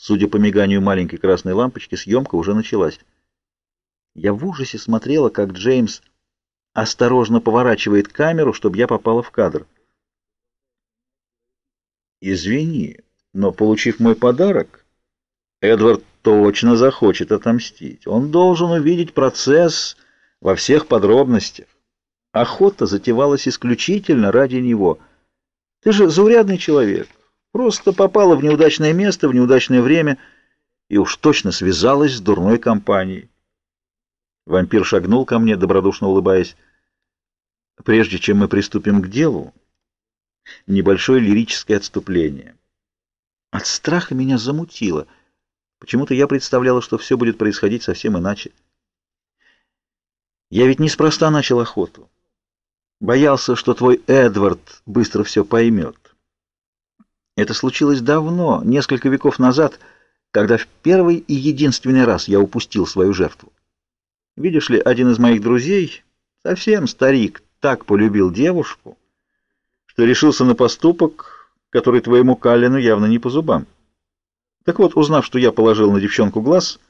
Судя по миганию маленькой красной лампочки, съемка уже началась. Я в ужасе смотрела, как Джеймс осторожно поворачивает камеру, чтобы я попала в кадр. «Извини, но, получив мой подарок, Эдвард точно захочет отомстить. Он должен увидеть процесс во всех подробностях. Охота затевалась исключительно ради него. Ты же заурядный человек, просто попала в неудачное место в неудачное время и уж точно связалась с дурной компанией. Вампир шагнул ко мне, добродушно улыбаясь. Прежде чем мы приступим к делу, небольшое лирическое отступление. От страха меня замутило. Почему-то я представляла, что все будет происходить совсем иначе. Я ведь неспроста начал охоту. Боялся, что твой Эдвард быстро все поймет. Это случилось давно, несколько веков назад, когда в первый и единственный раз я упустил свою жертву. Видишь ли, один из моих друзей, совсем старик, так полюбил девушку, что решился на поступок, который твоему Каллину явно не по зубам. Так вот, узнав, что я положил на девчонку глаз,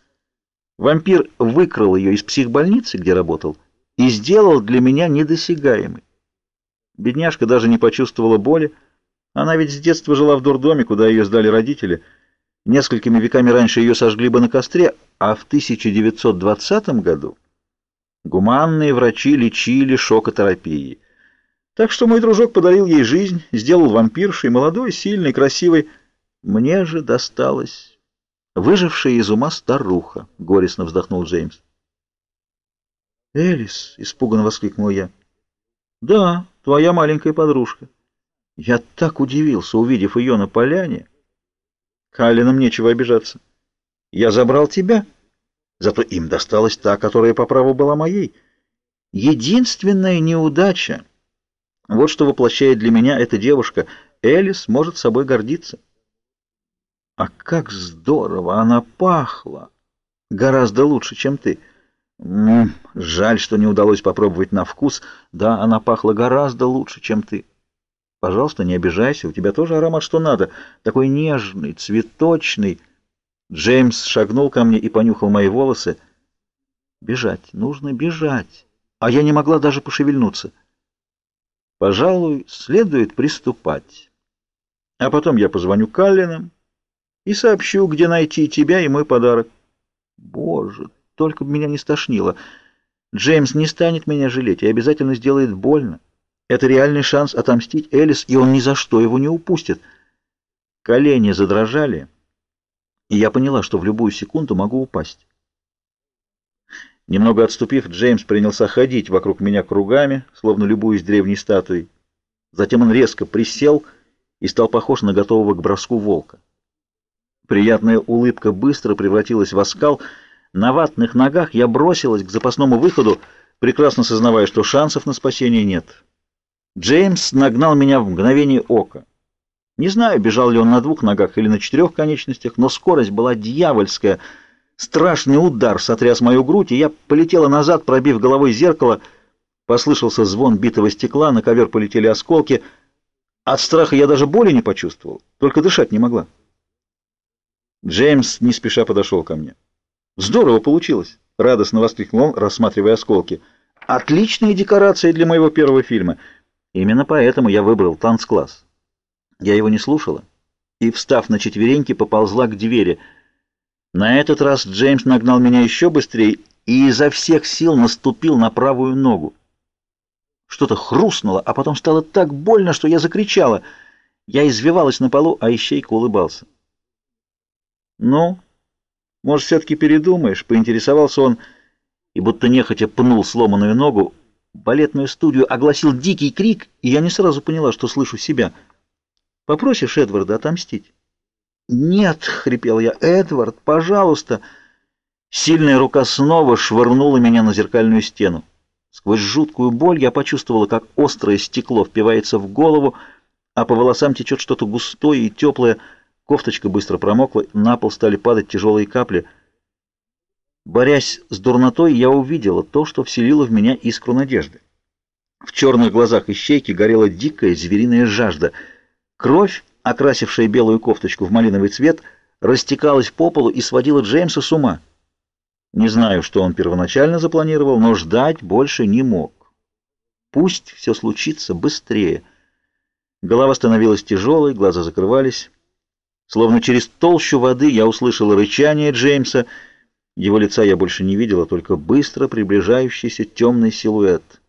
вампир выкрал ее из психбольницы, где работал, и сделал для меня недосягаемой. Бедняжка даже не почувствовала боли, она ведь с детства жила в дурдоме, куда ее сдали родители. Несколькими веками раньше ее сожгли бы на костре, а в 1920 году Гуманные врачи лечили шокотерапией. Так что мой дружок подарил ей жизнь, сделал вампиршей, молодой, сильной, красивой. Мне же досталось выжившая из ума старуха, — горестно вздохнул Джеймс. «Элис!» — испуганно воскликнул я. «Да, твоя маленькая подружка». Я так удивился, увидев ее на поляне. Калинам нечего обижаться. Я забрал тебя. Зато им досталась та, которая по праву была моей. Единственная неудача. Вот что воплощает для меня эта девушка. Элис может собой гордиться. А как здорово она пахла! Гораздо лучше, чем ты. М -м, жаль, что не удалось попробовать на вкус. Да, она пахла гораздо лучше, чем ты. Пожалуйста, не обижайся, у тебя тоже аромат что надо. Такой нежный, цветочный. Джеймс шагнул ко мне и понюхал мои волосы. Бежать, нужно бежать. А я не могла даже пошевельнуться. Пожалуй, следует приступать. А потом я позвоню Каллинам и сообщу, где найти тебя и мой подарок. Боже, только бы меня не стошнило. Джеймс не станет меня жалеть и обязательно сделает больно. Это реальный шанс отомстить Элис, и он ни за что его не упустит. Колени задрожали и я поняла, что в любую секунду могу упасть. Немного отступив, Джеймс принялся ходить вокруг меня кругами, словно любуясь древней статуей. Затем он резко присел и стал похож на готового к броску волка. Приятная улыбка быстро превратилась в оскал. На ватных ногах я бросилась к запасному выходу, прекрасно сознавая, что шансов на спасение нет. Джеймс нагнал меня в мгновение ока. Не знаю, бежал ли он на двух ногах или на четырех конечностях, но скорость была дьявольская. Страшный удар сотряс мою грудь, и я полетела назад, пробив головой зеркало. Послышался звон битого стекла, на ковер полетели осколки. От страха я даже боли не почувствовал, только дышать не могла. Джеймс не спеша подошел ко мне. «Здорово получилось!» — радостно воскликнул он, рассматривая осколки. «Отличные декорации для моего первого фильма. Именно поэтому я выбрал танцкласс». Я его не слушала и, встав на четвереньки, поползла к двери. На этот раз Джеймс нагнал меня еще быстрее и изо всех сил наступил на правую ногу. Что-то хрустнуло, а потом стало так больно, что я закричала. Я извивалась на полу, а Ищейка улыбался. «Ну, может, все-таки передумаешь?» — поинтересовался он, и будто нехотя пнул сломанную ногу. Балетную студию огласил дикий крик, и я не сразу поняла, что слышу себя — Попросишь Эдварда отомстить? Нет, хрипел я. Эдвард, пожалуйста. Сильная рука снова швырнула меня на зеркальную стену. Сквозь жуткую боль я почувствовала, как острое стекло впивается в голову, а по волосам течет что-то густое и теплое. Кофточка быстро промокла, на пол стали падать тяжелые капли. Борясь с дурнотой, я увидела то, что вселило в меня искру надежды. В черных глазах ищейки горела дикая звериная жажда — Кровь, окрасившая белую кофточку в малиновый цвет, растекалась по полу и сводила Джеймса с ума. Не знаю, что он первоначально запланировал, но ждать больше не мог. Пусть все случится быстрее. Голова становилась тяжелой, глаза закрывались. Словно через толщу воды я услышал рычание Джеймса. Его лица я больше не видела, только быстро приближающийся темный силуэт —